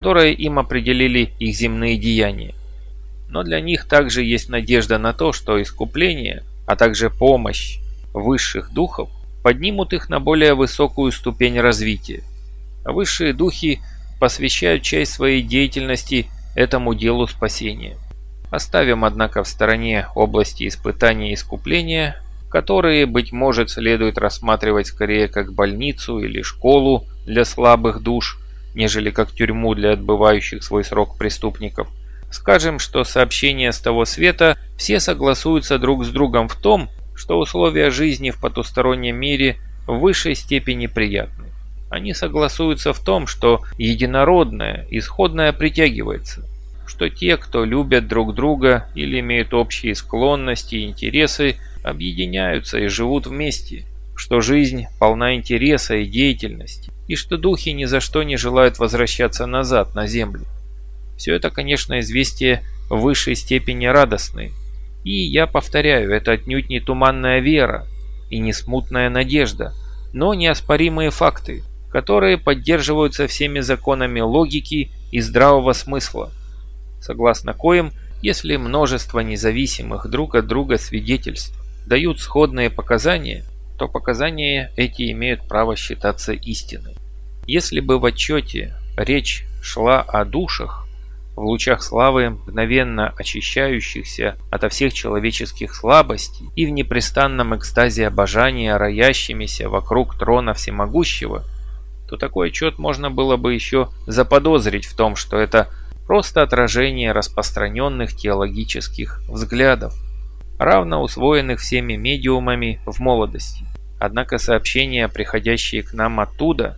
которое им определили их земные деяния. Но для них также есть надежда на то, что искупление, а также помощь высших духов поднимут их на более высокую ступень развития. Высшие духи посвящают часть своей деятельности этому делу спасения. Оставим, однако, в стороне области испытания и искупления, которые, быть может, следует рассматривать скорее как больницу или школу для слабых душ, нежели как тюрьму для отбывающих свой срок преступников. Скажем, что сообщения с того света все согласуются друг с другом в том, что условия жизни в потустороннем мире в высшей степени приятны. Они согласуются в том, что единородное, исходное притягивается, что те, кто любят друг друга или имеют общие склонности и интересы, объединяются и живут вместе, что жизнь полна интереса и деятельности, и что духи ни за что не желают возвращаться назад на землю. Все это, конечно, известие в высшей степени радостные, и, я повторяю, это отнюдь не туманная вера и не смутная надежда, но неоспоримые факты, которые поддерживаются всеми законами логики и здравого смысла, согласно коим, если множество независимых друг от друга свидетельств дают сходные показания, то показания эти имеют право считаться истиной. Если бы в отчете речь шла о душах, в лучах славы, мгновенно очищающихся ото всех человеческих слабостей и в непрестанном экстазе обожания, роящимися вокруг трона всемогущего, то такой отчет можно было бы еще заподозрить в том, что это просто отражение распространенных теологических взглядов, равно усвоенных всеми медиумами в молодости. Однако сообщения, приходящие к нам оттуда,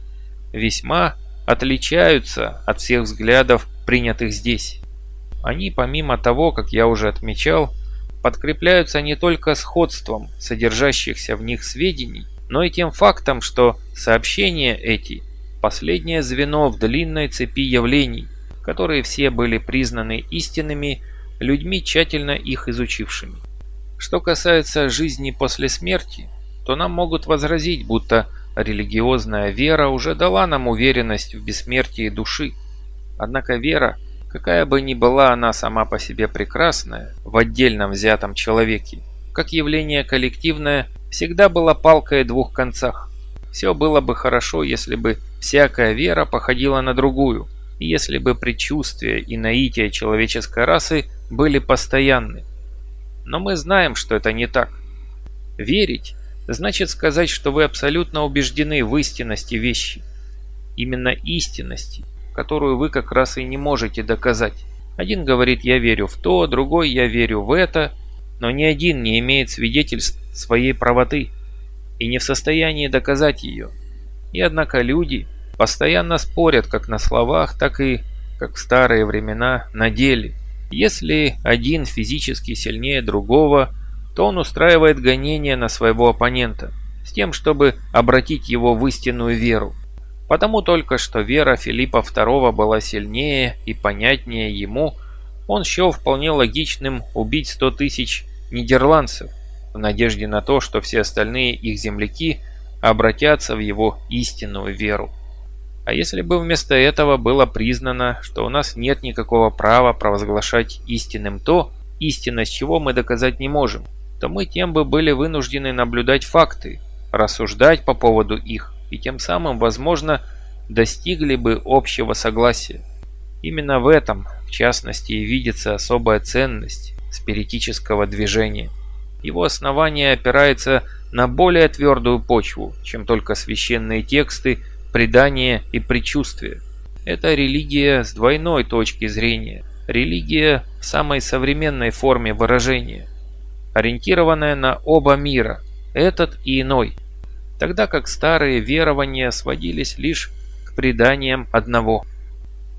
весьма отличаются от всех взглядов, принятых здесь. Они, помимо того, как я уже отмечал, подкрепляются не только сходством содержащихся в них сведений, но и тем фактом, что сообщения эти – последнее звено в длинной цепи явлений, которые все были признаны истинными людьми, тщательно их изучившими. Что касается жизни после смерти, то нам могут возразить, будто религиозная вера уже дала нам уверенность в бессмертии души. Однако вера, какая бы ни была она сама по себе прекрасная в отдельном взятом человеке, как явление коллективное, всегда была палкой о двух концах. Все было бы хорошо, если бы всякая вера походила на другую, и если бы предчувствия и наития человеческой расы были постоянны. Но мы знаем, что это не так. Верить значит сказать, что вы абсолютно убеждены в истинности вещи. Именно истинности, которую вы как раз и не можете доказать. Один говорит «я верю в то», другой «я верю в это», но ни один не имеет свидетельств своей правоты и не в состоянии доказать ее. И однако люди постоянно спорят как на словах, так и, как в старые времена, на деле. Если один физически сильнее другого, то он устраивает гонения на своего оппонента, с тем, чтобы обратить его в истинную веру. Потому только что вера Филиппа II была сильнее и понятнее ему, он счел вполне логичным убить 100 тысяч нидерландцев, в надежде на то, что все остальные их земляки обратятся в его истинную веру. А если бы вместо этого было признано, что у нас нет никакого права провозглашать истинным то, истинность чего мы доказать не можем, то мы тем бы были вынуждены наблюдать факты, рассуждать по поводу их, и тем самым, возможно, достигли бы общего согласия. Именно в этом, в частности, и видится особая ценность спиритического движения. Его основание опирается на более твердую почву, чем только священные тексты, предания и предчувствия. Это религия с двойной точки зрения, религия в самой современной форме выражения, ориентированная на оба мира, этот и иной, тогда как старые верования сводились лишь к преданиям одного.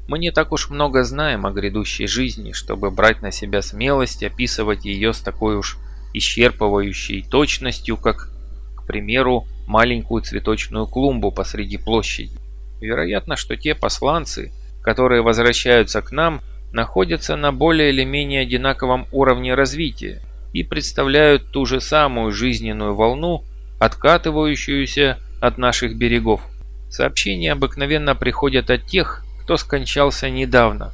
Мы не так уж много знаем о грядущей жизни, чтобы брать на себя смелость описывать ее с такой уж исчерпывающей точностью, как, к примеру, маленькую цветочную клумбу посреди площади. Вероятно, что те посланцы, которые возвращаются к нам, находятся на более или менее одинаковом уровне развития и представляют ту же самую жизненную волну, откатывающуюся от наших берегов. Сообщения обыкновенно приходят от тех, кто скончался недавно,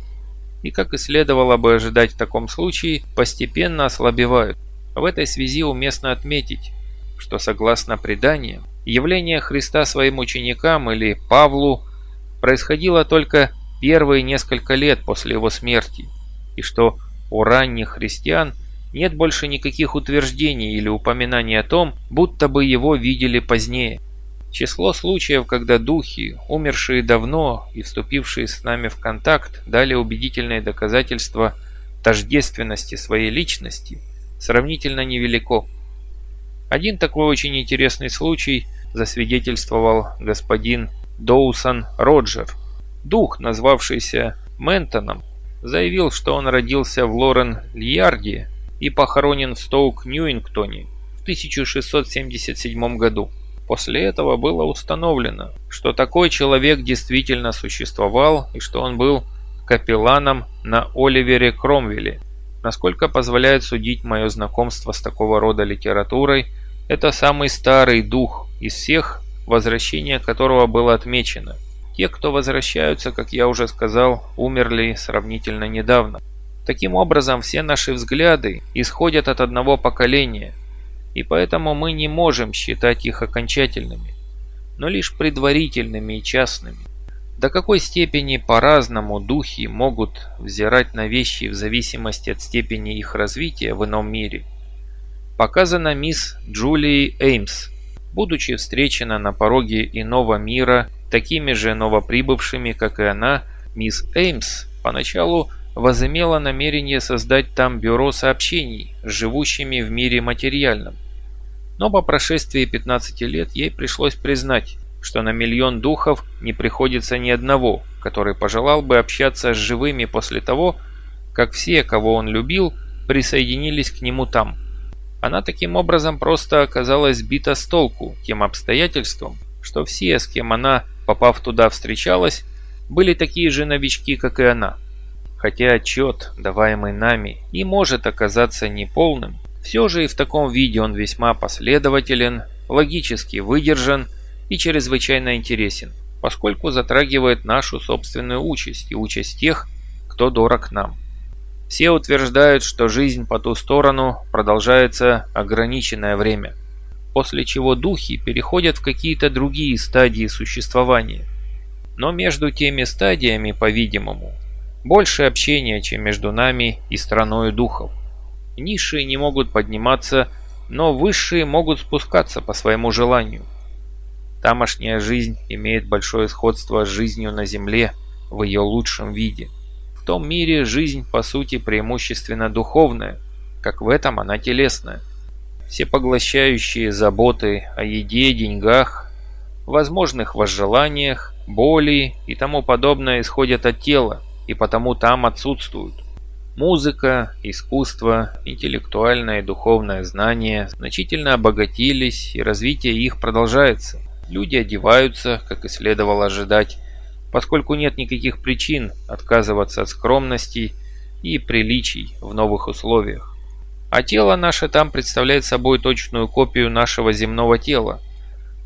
и, как и следовало бы ожидать в таком случае, постепенно ослабевают. В этой связи уместно отметить, что согласно преданиям, явление Христа своим ученикам или Павлу происходило только первые несколько лет после его смерти, и что у ранних христиан нет больше никаких утверждений или упоминаний о том, будто бы его видели позднее. Число случаев, когда духи, умершие давно и вступившие с нами в контакт, дали убедительные доказательства тождественности своей личности, сравнительно невелико. Один такой очень интересный случай засвидетельствовал господин Доусон Роджер. Дух, назвавшийся Ментоном, заявил, что он родился в Лорен-Льярде и похоронен в Стоук-Ньюингтоне в 1677 году. После этого было установлено, что такой человек действительно существовал и что он был капелланом на Оливере Кромвеле. Насколько позволяет судить мое знакомство с такого рода литературой, это самый старый дух из всех, возвращение которого было отмечено. Те, кто возвращаются, как я уже сказал, умерли сравнительно недавно. Таким образом, все наши взгляды исходят от одного поколения – и поэтому мы не можем считать их окончательными, но лишь предварительными и частными. До какой степени по-разному духи могут взирать на вещи в зависимости от степени их развития в ином мире, показано мисс Джулией Эймс, будучи встречена на пороге иного мира такими же новоприбывшими, как и она, мисс Эймс поначалу возымела намерение создать там бюро сообщений с живущими в мире материальном. Но по прошествии 15 лет ей пришлось признать, что на миллион духов не приходится ни одного, который пожелал бы общаться с живыми после того, как все, кого он любил, присоединились к нему там. Она таким образом просто оказалась сбита с толку тем обстоятельством, что все, с кем она, попав туда, встречалась, были такие же новички, как и она. Хотя отчет, даваемый нами, и может оказаться неполным, все же и в таком виде он весьма последователен, логически выдержан и чрезвычайно интересен, поскольку затрагивает нашу собственную участь и участь тех, кто дорог нам. Все утверждают, что жизнь по ту сторону продолжается ограниченное время, после чего духи переходят в какие-то другие стадии существования. Но между теми стадиями, по-видимому, больше общения, чем между нами и страной духов. Низшие не могут подниматься, но высшие могут спускаться по своему желанию. Тамошняя жизнь имеет большое сходство с жизнью на Земле в ее лучшем виде. В том мире жизнь по сути преимущественно духовная, как в этом она телесная. Всепоглощающие заботы о еде, деньгах, возможных возжеланиях, боли и тому подобное исходят от тела и потому там отсутствуют. Музыка, искусство, интеллектуальное и духовное знание значительно обогатились, и развитие их продолжается. Люди одеваются, как и следовало ожидать, поскольку нет никаких причин отказываться от скромности и приличий в новых условиях. А тело наше там представляет собой точную копию нашего земного тела,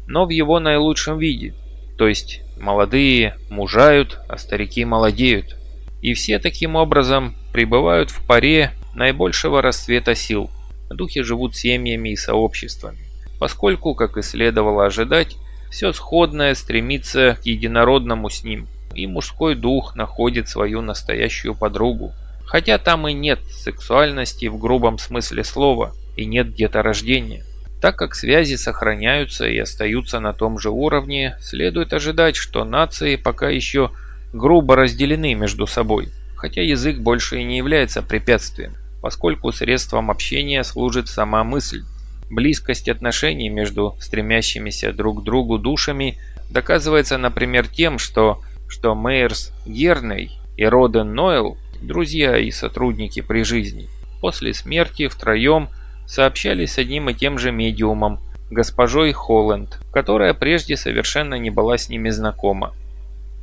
но в его наилучшем виде, то есть молодые мужают, а старики молодеют. И все таким образом пребывают в паре наибольшего расцвета сил. Духи живут семьями и сообществами, поскольку, как и следовало ожидать, все сходное стремится к единородному с ним, и мужской дух находит свою настоящую подругу. Хотя там и нет сексуальности в грубом смысле слова, и нет деторождения. Так как связи сохраняются и остаются на том же уровне, следует ожидать, что нации пока еще грубо разделены между собой, хотя язык больше и не является препятствием, поскольку средством общения служит сама мысль. Близкость отношений между стремящимися друг к другу душами доказывается, например, тем, что, что Мейерс Герней и Роден Нойл, друзья и сотрудники при жизни, после смерти втроем сообщались с одним и тем же медиумом, госпожой Холланд, которая прежде совершенно не была с ними знакома.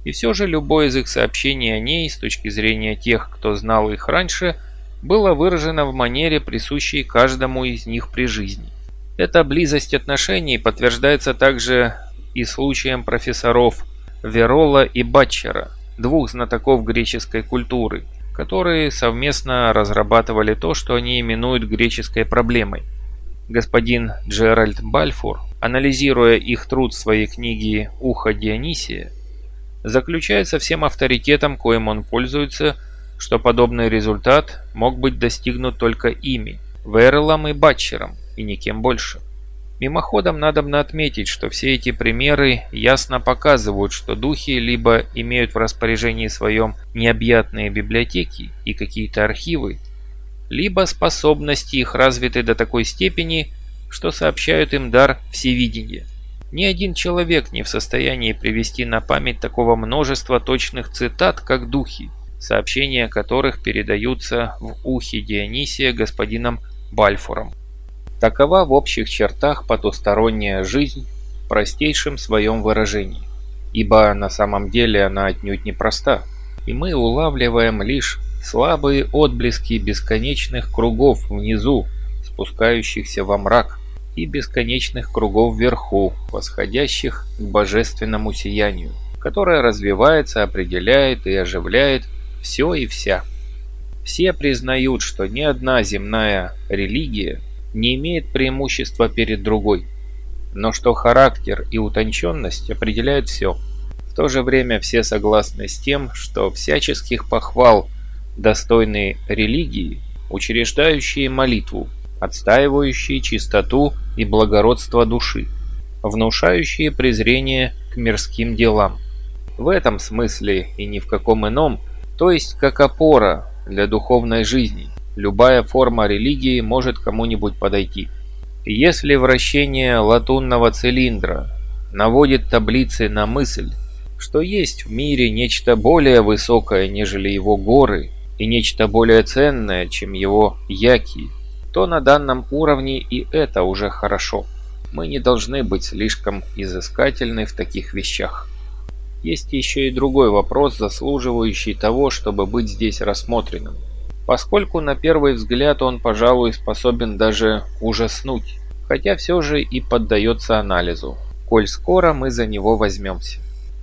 И все же любое из их сообщений о ней, с точки зрения тех, кто знал их раньше, было выражено в манере, присущей каждому из них при жизни. Эта близость отношений подтверждается также и случаем профессоров Верола и Батчера, двух знатоков греческой культуры, которые совместно разрабатывали то, что они именуют греческой проблемой. Господин Джеральд Бальфур, анализируя их труд в своей книге «Ухо Дионисия», заключает со всем авторитетом, коим он пользуется, что подобный результат мог быть достигнут только ими, Верлом и Батчером, и никем больше. Мимоходом надо отметить, что все эти примеры ясно показывают, что духи либо имеют в распоряжении своем необъятные библиотеки и какие-то архивы, либо способности их развиты до такой степени, что сообщают им дар всевидения. Ни один человек не в состоянии привести на память такого множества точных цитат, как духи, сообщения которых передаются в ухе Дионисия господином Бальфуром. Такова в общих чертах потусторонняя жизнь в простейшем своем выражении, ибо на самом деле она отнюдь непроста, и мы улавливаем лишь слабые отблески бесконечных кругов внизу, спускающихся во мрак, и бесконечных кругов вверху, восходящих к божественному сиянию, которое развивается, определяет и оживляет все и вся. Все признают, что ни одна земная религия не имеет преимущества перед другой, но что характер и утонченность определяют все. В то же время все согласны с тем, что всяческих похвал достойные религии, учреждающие молитву, отстаивающие чистоту и благородство души, внушающие презрение к мирским делам. В этом смысле и ни в каком ином, то есть как опора для духовной жизни, любая форма религии может кому-нибудь подойти. Если вращение латунного цилиндра наводит таблицы на мысль, что есть в мире нечто более высокое, нежели его горы, и нечто более ценное, чем его яки, то на данном уровне и это уже хорошо. Мы не должны быть слишком изыскательны в таких вещах. Есть еще и другой вопрос, заслуживающий того, чтобы быть здесь рассмотренным поскольку на первый взгляд он, пожалуй, способен даже ужаснуть, хотя все же и поддается анализу, коль скоро мы за него возьмемся.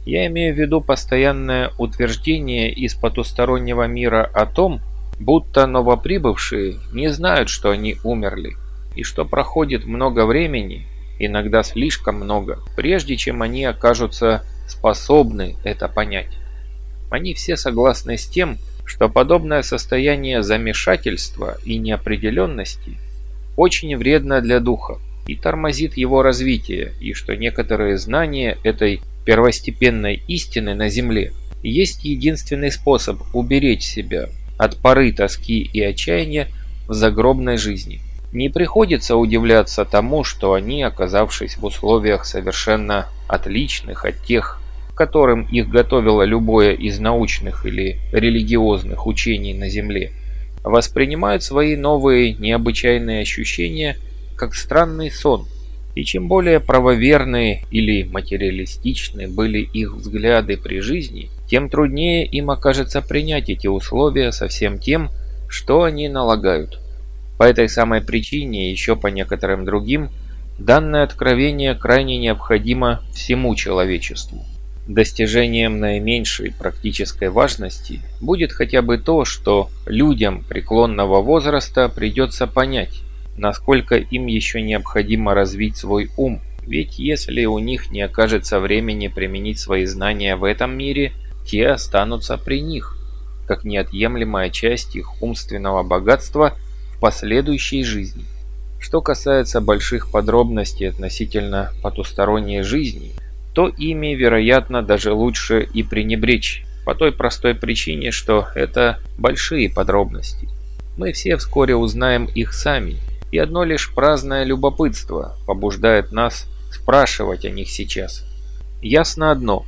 Я имею в виду постоянное утверждение из потустороннего мира о том, будто новоприбывшие не знают, что они умерли, и что проходит много времени, иногда слишком много, прежде чем они окажутся способны это понять. Они все согласны с тем, что подобное состояние замешательства и неопределенности очень вредно для духа и тормозит его развитие, и что некоторые знания этой первостепенной истины на Земле есть единственный способ уберечь себя от поры тоски и отчаяния в загробной жизни. Не приходится удивляться тому, что они, оказавшись в условиях совершенно отличных от тех, которым их готовило любое из научных или религиозных учений на Земле, воспринимают свои новые необычайные ощущения как странный сон. И чем более правоверные или материалистичны были их взгляды при жизни, тем труднее им окажется принять эти условия со всем тем, что они налагают. По этой самой причине, еще по некоторым другим, данное откровение крайне необходимо всему человечеству. Достижением наименьшей практической важности будет хотя бы то, что людям преклонного возраста придется понять, насколько им еще необходимо развить свой ум. Ведь если у них не окажется времени применить свои знания в этом мире, те останутся при них, как неотъемлемая часть их умственного богатства в последующей жизни. Что касается больших подробностей относительно потусторонней жизни – то ими, вероятно, даже лучше и пренебречь, по той простой причине, что это большие подробности. Мы все вскоре узнаем их сами, и одно лишь праздное любопытство побуждает нас спрашивать о них сейчас. Ясно одно,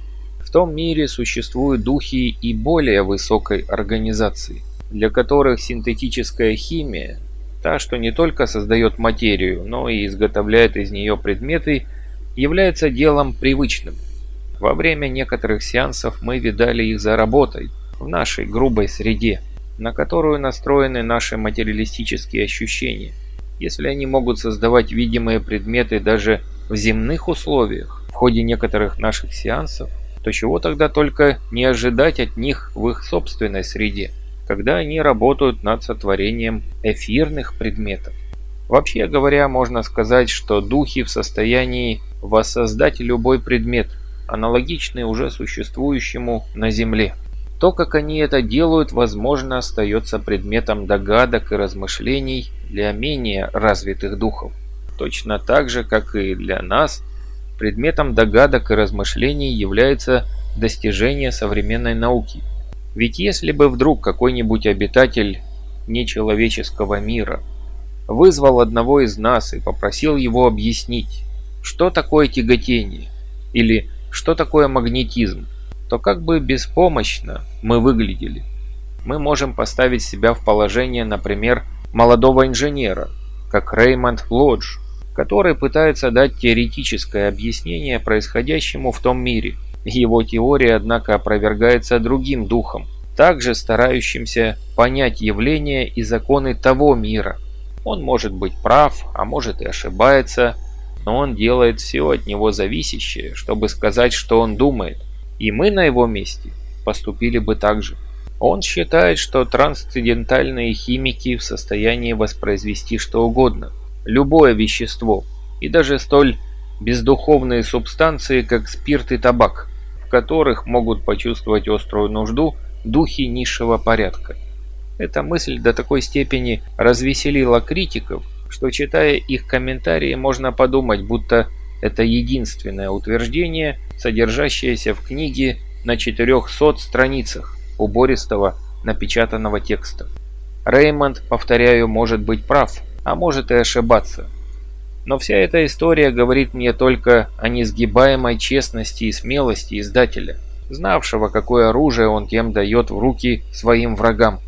в том мире существуют духи и более высокой организации, для которых синтетическая химия, та, что не только создает материю, но и изготовляет из нее предметы, является делом привычным. Во время некоторых сеансов мы видали их за работой, в нашей грубой среде, на которую настроены наши материалистические ощущения. Если они могут создавать видимые предметы даже в земных условиях, в ходе некоторых наших сеансов, то чего тогда только не ожидать от них в их собственной среде, когда они работают над сотворением эфирных предметов. Вообще говоря, можно сказать, что духи в состоянии воссоздать любой предмет, аналогичный уже существующему на Земле. То, как они это делают, возможно, остается предметом догадок и размышлений для менее развитых духов. Точно так же, как и для нас, предметом догадок и размышлений является достижение современной науки. Ведь если бы вдруг какой-нибудь обитатель нечеловеческого мира вызвал одного из нас и попросил его объяснить, что такое тяготение или что такое магнетизм, то как бы беспомощно мы выглядели. Мы можем поставить себя в положение, например, молодого инженера, как Реймонд Лодж, который пытается дать теоретическое объяснение происходящему в том мире. Его теория, однако, опровергается другим духом, также старающимся понять явления и законы того мира. Он может быть прав, а может и ошибается, но он делает все от него зависящее, чтобы сказать, что он думает. И мы на его месте поступили бы так же. Он считает, что трансцендентальные химики в состоянии воспроизвести что угодно – любое вещество, и даже столь бездуховные субстанции, как спирт и табак, в которых могут почувствовать острую нужду духи низшего порядка. Эта мысль до такой степени развеселила критиков, что читая их комментарии можно подумать, будто это единственное утверждение, содержащееся в книге на 400 страницах убористого напечатанного текста. Реймонд, повторяю, может быть прав, а может и ошибаться. Но вся эта история говорит мне только о несгибаемой честности и смелости издателя, знавшего, какое оружие он тем дает в руки своим врагам.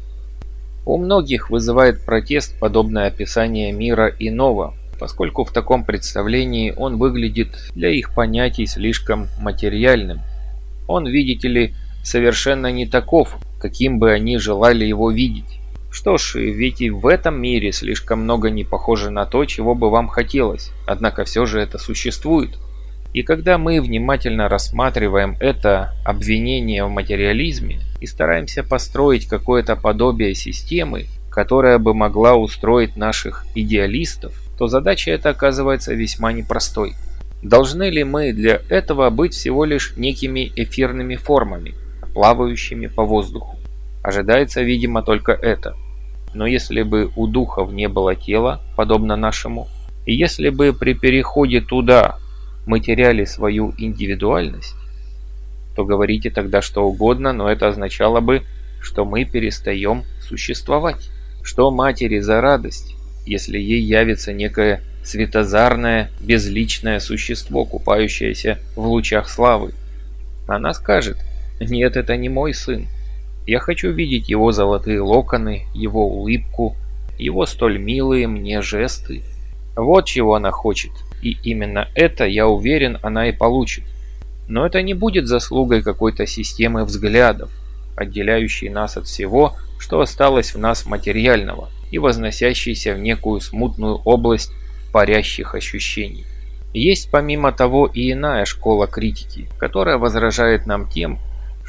У многих вызывает протест подобное описание мира иного, поскольку в таком представлении он выглядит для их понятий слишком материальным. Он, видите ли, совершенно не таков, каким бы они желали его видеть. Что ж, ведь и в этом мире слишком много не похоже на то, чего бы вам хотелось, однако все же это существует. И когда мы внимательно рассматриваем это обвинение в материализме и стараемся построить какое-то подобие системы, которая бы могла устроить наших идеалистов, то задача эта оказывается весьма непростой. Должны ли мы для этого быть всего лишь некими эфирными формами, плавающими по воздуху? Ожидается, видимо, только это. Но если бы у духов не было тела, подобно нашему, и если бы при переходе туда мы теряли свою индивидуальность, то говорите тогда что угодно, но это означало бы, что мы перестаем существовать. Что матери за радость, если ей явится некое светозарное, безличное существо, купающееся в лучах славы? Она скажет, нет, это не мой сын, я хочу видеть его золотые локоны, его улыбку, его столь милые мне жесты. Вот чего она хочет, и именно это, я уверен, она и получит. Но это не будет заслугой какой-то системы взглядов, отделяющей нас от всего, что осталось в нас материального и возносящейся в некую смутную область парящих ощущений. Есть помимо того и иная школа критики, которая возражает нам тем,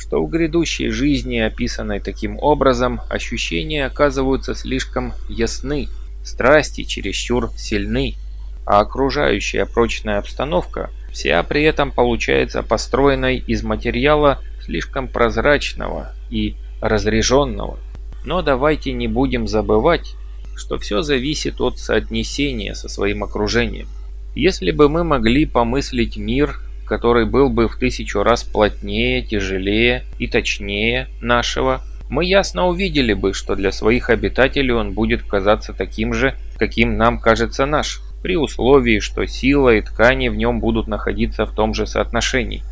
что в грядущей жизни, описанной таким образом, ощущения оказываются слишком ясны, страсти чересчур сильны, а окружающая прочная обстановка вся при этом получается построенной из материала слишком прозрачного и разреженного. Но давайте не будем забывать, что все зависит от соотнесения со своим окружением. Если бы мы могли помыслить мир который был бы в тысячу раз плотнее, тяжелее и точнее нашего, мы ясно увидели бы, что для своих обитателей он будет казаться таким же, каким нам кажется наш, при условии, что сила и ткани в нем будут находиться в том же соотношении.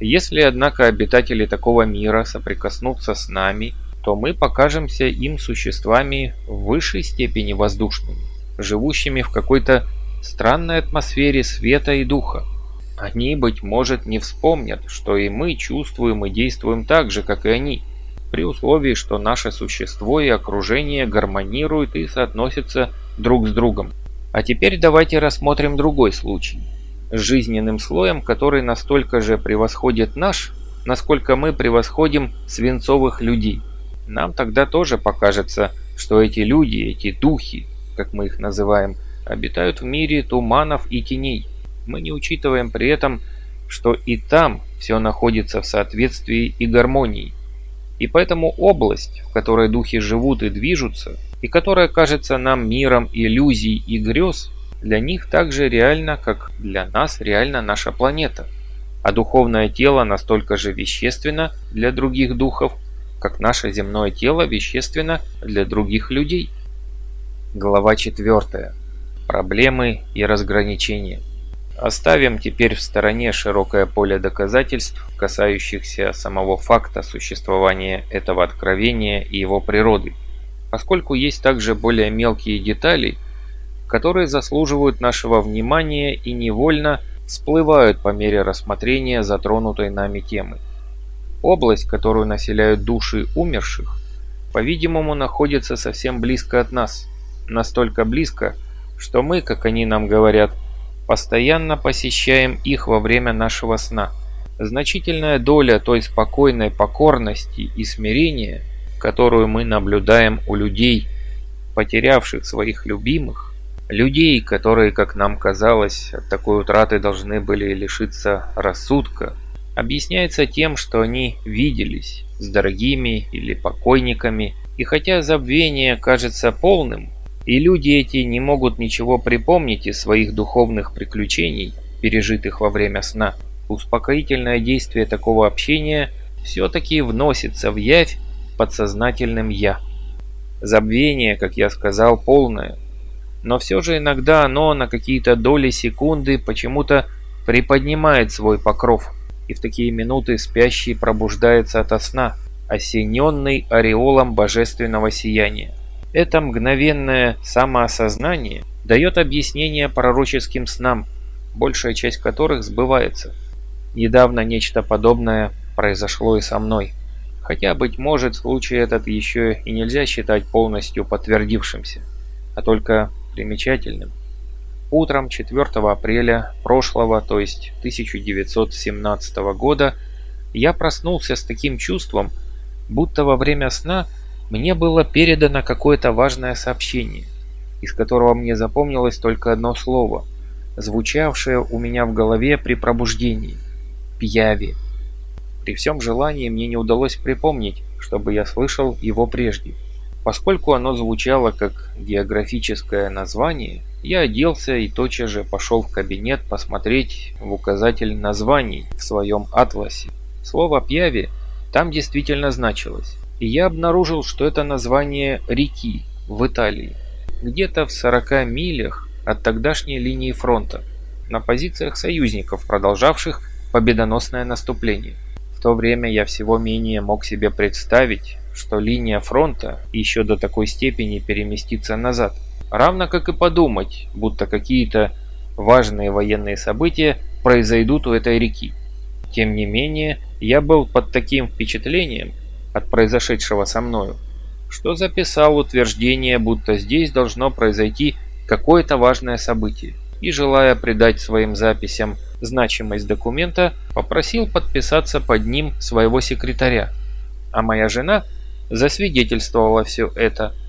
Если, однако, обитатели такого мира соприкоснутся с нами, то мы покажемся им существами в высшей степени воздушными, живущими в какой-то странной атмосфере света и духа, они, быть может, не вспомнят, что и мы чувствуем и действуем так же, как и они, при условии, что наше существо и окружение гармонируют и соотносятся друг с другом. А теперь давайте рассмотрим другой случай. С жизненным слоем, который настолько же превосходит наш, насколько мы превосходим свинцовых людей. Нам тогда тоже покажется, что эти люди, эти духи, как мы их называем, обитают в мире туманов и теней. Мы не учитываем при этом, что и там все находится в соответствии и гармонии. И поэтому область, в которой духи живут и движутся, и которая кажется нам миром иллюзий и грез, для них так же реально, как для нас реальна наша планета. А духовное тело настолько же вещественно для других духов, как наше земное тело вещественно для других людей. Глава 4. Проблемы и разграничения. Оставим теперь в стороне широкое поле доказательств, касающихся самого факта существования этого откровения и его природы, поскольку есть также более мелкие детали, которые заслуживают нашего внимания и невольно всплывают по мере рассмотрения затронутой нами темы. Область, которую населяют души умерших, по-видимому, находится совсем близко от нас, настолько близко, что мы, как они нам говорят, постоянно посещаем их во время нашего сна. Значительная доля той спокойной покорности и смирения, которую мы наблюдаем у людей, потерявших своих любимых, людей, которые, как нам казалось, от такой утраты должны были лишиться рассудка, объясняется тем, что они виделись с дорогими или покойниками, и хотя забвение кажется полным, и люди эти не могут ничего припомнить из своих духовных приключений, пережитых во время сна, успокоительное действие такого общения все-таки вносится в явь подсознательным «я». Забвение, как я сказал, полное, но все же иногда оно на какие-то доли секунды почему-то приподнимает свой покров – и в такие минуты спящий пробуждается ото сна, осененный ореолом божественного сияния. Это мгновенное самоосознание дает объяснение пророческим снам, большая часть которых сбывается. Недавно нечто подобное произошло и со мной. Хотя, быть может, случай этот еще и нельзя считать полностью подтвердившимся, а только примечательным. Утром 4 апреля прошлого, то есть 1917 года, я проснулся с таким чувством, будто во время сна мне было передано какое-то важное сообщение, из которого мне запомнилось только одно слово, звучавшее у меня в голове при пробуждении – «Пьяви». При всем желании мне не удалось припомнить, чтобы я слышал его прежде. Поскольку оно звучало как географическое название, я оделся и тотчас же пошел в кабинет посмотреть в указатель названий в своем атласе. Слово «пьяви» там действительно значилось, и я обнаружил, что это название реки в Италии, где-то в 40 милях от тогдашней линии фронта, на позициях союзников, продолжавших победоносное наступление. В то время я всего менее мог себе представить, что линия фронта еще до такой степени переместится назад – равно как и подумать, будто какие-то важные военные события произойдут у этой реки. Тем не менее, я был под таким впечатлением от произошедшего со мною, что записал утверждение, будто здесь должно произойти какое-то важное событие, и, желая придать своим записям значимость документа, попросил подписаться под ним своего секретаря, а моя жена засвидетельствовала все это –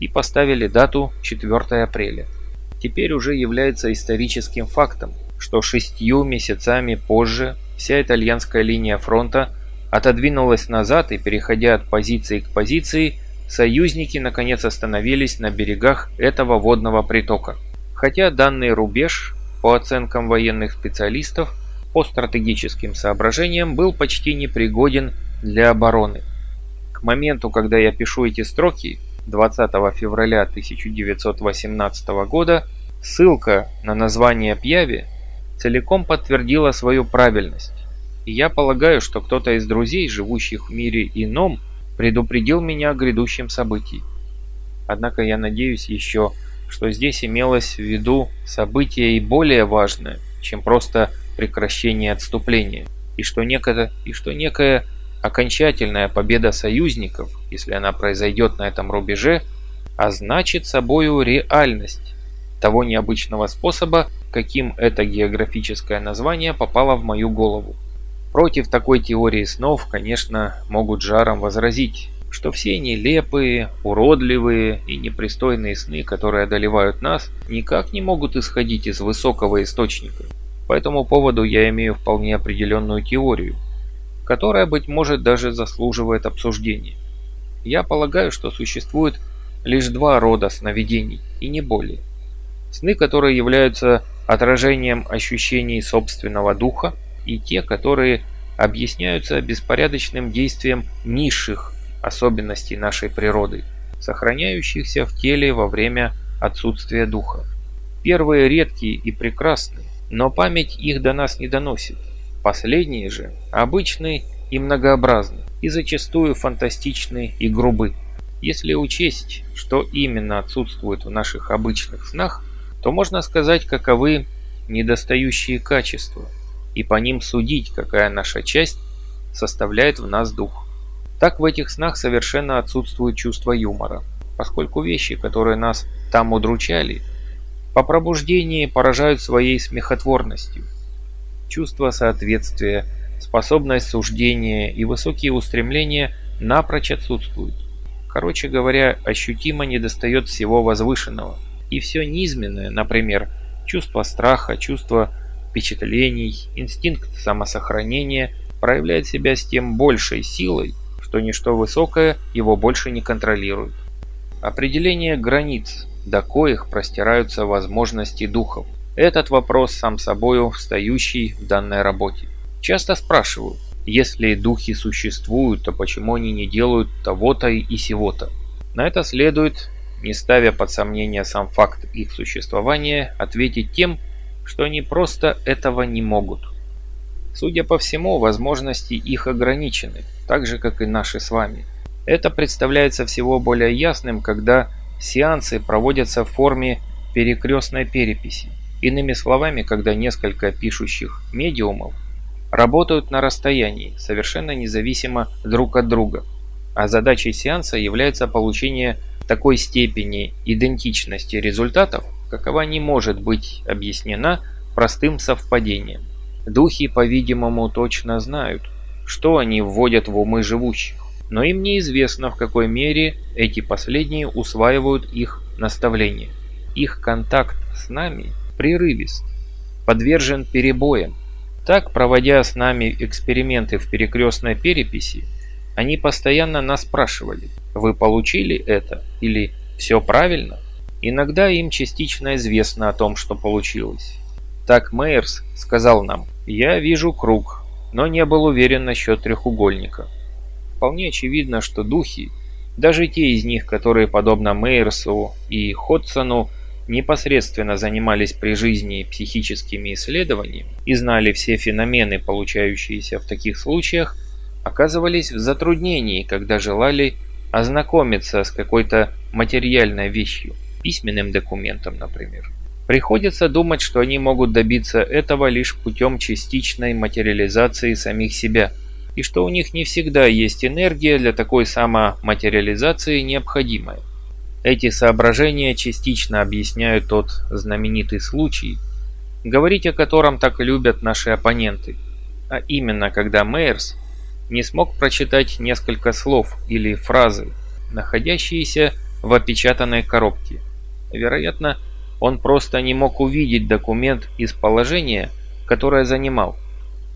и поставили дату 4 апреля. Теперь уже является историческим фактом, что шестью месяцами позже вся итальянская линия фронта отодвинулась назад и, переходя от позиции к позиции, союзники наконец остановились на берегах этого водного притока. Хотя данный рубеж, по оценкам военных специалистов, по стратегическим соображениям был почти непригоден для обороны. К моменту, когда я пишу эти строки, 20 февраля 1918 года ссылка на название Пьяви целиком подтвердила свою правильность. И я полагаю, что кто-то из друзей, живущих в мире ином, предупредил меня о грядущем событии. Однако я надеюсь еще, что здесь имелось в виду событие и более важное, чем просто прекращение отступления, и что некое, и что некое Окончательная победа союзников, если она произойдет на этом рубеже, означит собою реальность того необычного способа, каким это географическое название попало в мою голову. Против такой теории снов, конечно, могут жаром возразить, что все нелепые, уродливые и непристойные сны, которые одолевают нас, никак не могут исходить из высокого источника. По этому поводу я имею вполне определенную теорию, которая, быть может, даже заслуживает обсуждения. Я полагаю, что существует лишь два рода сновидений, и не более. Сны, которые являются отражением ощущений собственного духа, и те, которые объясняются беспорядочным действием низших особенностей нашей природы, сохраняющихся в теле во время отсутствия духа. Первые редкие и прекрасны, но память их до нас не доносит. Последние же обычны и многообразны, и зачастую фантастичны и грубы. Если учесть, что именно отсутствует в наших обычных снах, то можно сказать, каковы недостающие качества, и по ним судить, какая наша часть составляет в нас дух. Так в этих снах совершенно отсутствует чувство юмора, поскольку вещи, которые нас там удручали, по пробуждении поражают своей смехотворностью. Чувство соответствия, способность суждения и высокие устремления напрочь отсутствуют. Короче говоря, ощутимо недостает всего возвышенного. И все низменное, например, чувство страха, чувство впечатлений, инстинкт самосохранения проявляет себя с тем большей силой, что ничто высокое его больше не контролирует. Определение границ, до коих простираются возможности духов. Этот вопрос сам собою встающий в данной работе. Часто спрашиваю, если духи существуют, то почему они не делают того-то и сего-то? На это следует, не ставя под сомнение сам факт их существования, ответить тем, что они просто этого не могут. Судя по всему, возможности их ограничены, так же, как и наши с вами. Это представляется всего более ясным, когда сеансы проводятся в форме перекрестной переписи. Иными словами, когда несколько пишущих медиумов работают на расстоянии, совершенно независимо друг от друга. А задачей сеанса является получение такой степени идентичности результатов, какова не может быть объяснена простым совпадением. Духи, по-видимому, точно знают, что они вводят в умы живущих, но им неизвестно, в какой мере эти последние усваивают их наставления. Их контакт с нами прерывист, подвержен перебоям. Так, проводя с нами эксперименты в перекрестной переписи, они постоянно нас спрашивали, вы получили это или все правильно? Иногда им частично известно о том, что получилось. Так Мейерс сказал нам, я вижу круг, но не был уверен насчет треугольника. Вполне очевидно, что духи, даже те из них, которые, подобно Мейерсу и Ходсону, непосредственно занимались при жизни психическими исследованиями и знали все феномены, получающиеся в таких случаях, оказывались в затруднении, когда желали ознакомиться с какой-то материальной вещью, письменным документом, например. Приходится думать, что они могут добиться этого лишь путем частичной материализации самих себя, и что у них не всегда есть энергия для такой самоматериализации необходимая. Эти соображения частично объясняют тот знаменитый случай, говорить о котором так любят наши оппоненты, а именно когда Мейерс не смог прочитать несколько слов или фразы, находящиеся в опечатанной коробке. Вероятно, он просто не мог увидеть документ из положения, которое занимал.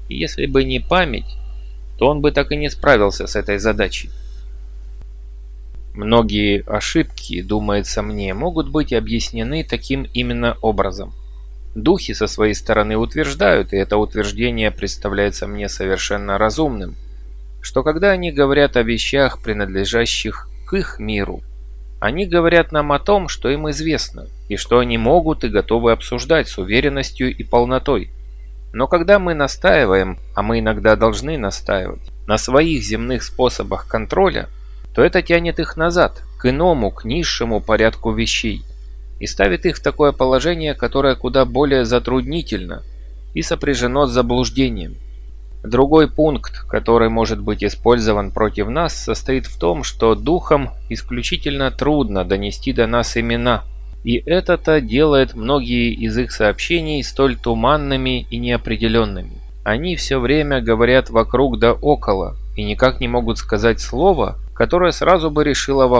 И если бы не память, то он бы так и не справился с этой задачей. Многие ошибки, думается мне, могут быть объяснены таким именно образом. Духи со своей стороны утверждают, и это утверждение представляется мне совершенно разумным, что когда они говорят о вещах, принадлежащих к их миру, они говорят нам о том, что им известно, и что они могут и готовы обсуждать с уверенностью и полнотой. Но когда мы настаиваем, а мы иногда должны настаивать, на своих земных способах контроля, то это тянет их назад, к иному, к низшему порядку вещей, и ставит их в такое положение, которое куда более затруднительно и сопряжено с заблуждением. Другой пункт, который может быть использован против нас, состоит в том, что духам исключительно трудно донести до нас имена, и это-то делает многие из их сообщений столь туманными и неопределенными. Они все время говорят вокруг да около и никак не могут сказать слово, которое сразу бы решило